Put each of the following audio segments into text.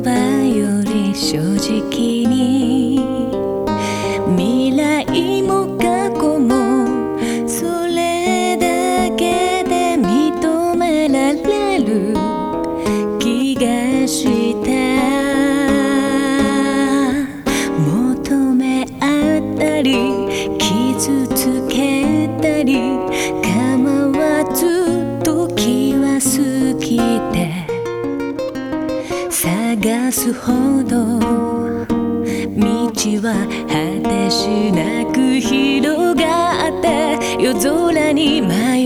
葉より正直に探すほど道は果てしなく広がって夜空に迷う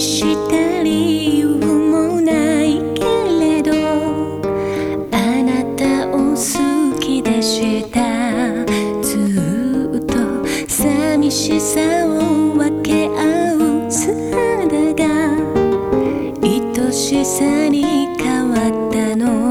した理由もないけれどあなたを好きでした。ずっと寂しさを分け合う姿が愛しさに変わったの。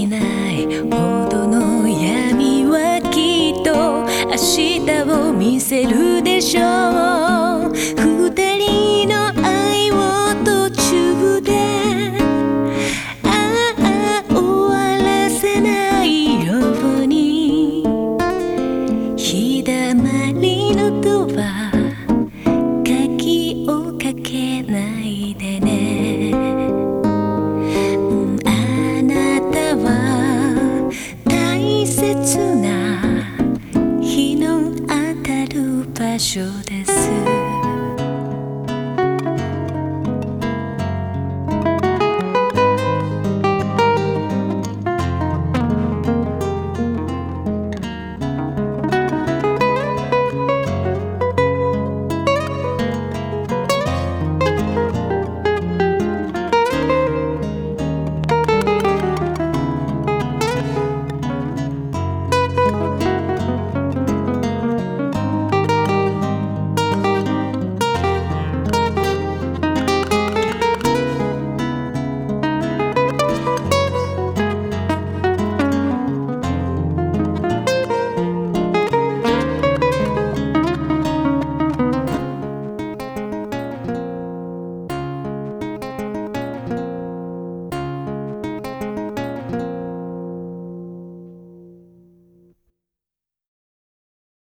きないほどの闇はきっと明日を見せるでしょう。二人の愛を途中でああ終わらせないように。日だまりのドア should